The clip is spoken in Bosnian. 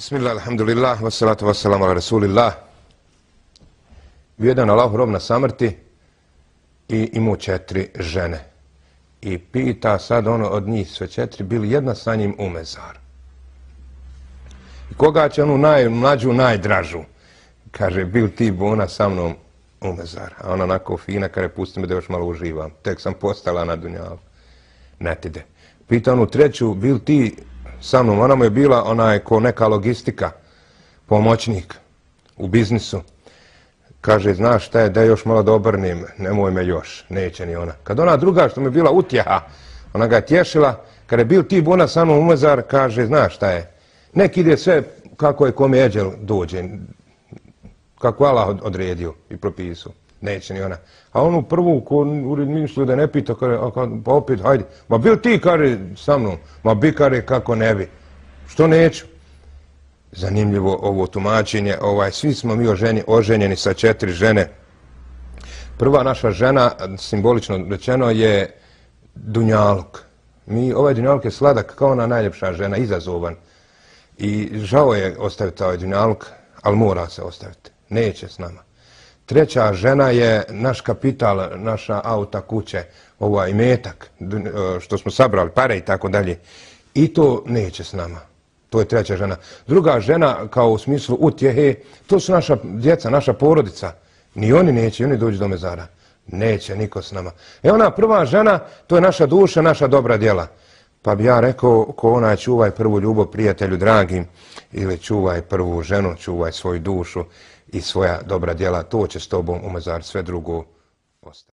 Bismillah, alhamdulillah, wassalatu wassalamu ala rasulillah. Bio jedan Allah rob na samrti i imao četiri žene. I pita sad ono od njih sve četiri, bili jedna sa njim u mezar. I koga će onu najmlađu, najdražu? Kaže, bil ti bona sa mnom u mezar. A ona onako fina, kaže, pusti me da još malo uživam. Tek sam postala na dunjalu. Ne tide. Pita onu treću, bil ti sa mnom. Ona mu je bila onaj ko neka logistika, pomoćnik u biznisu. Kaže, znaš šta je, da još malo da obrnim, nemoj me još, neće ni ona. Kad ona druga što mi je bila utjeha, ona ga je tješila, kad je bil ti bona sa mnom umezar, kaže, znaš šta je, nek ide sve kako je kome eđel dođe, kako Allah odredio i propisao. Neće ni ona. A onu prvu ko ured mislio da ne pita, kaže, a kad, pa opet, hajde. Ma bil ti, kare, sa mnom? Ma bi, kare, kako ne bi. Što neću? Zanimljivo ovo tumačenje. Ovaj, svi smo mi oženi, oženjeni sa četiri žene. Prva naša žena, simbolično rečeno, je Dunjaluk. Mi, ovaj Dunjaluk je sladak kao ona najljepša žena, izazovan. I žao je ostaviti ovaj Dunjaluk, ali mora se ostaviti. Neće s nama. Treća žena je naš kapital, naša auta, kuće, ovaj metak, e, što smo sabrali, pare i tako dalje. I to neće s nama. To je treća žena. Druga žena, kao u smislu utjehe, to su naša djeca, naša porodica. Ni oni neće, oni dođu do mezara. Neće niko s nama. E ona prva žena, to je naša duša, naša dobra djela. Pa bi ja rekao, ko onaj čuvaj prvu ljubav prijatelju dragim, ili čuvaj prvu ženu, čuvaj svoju dušu i svoja dobra djela, to će s tobom umazar sve drugo ostati.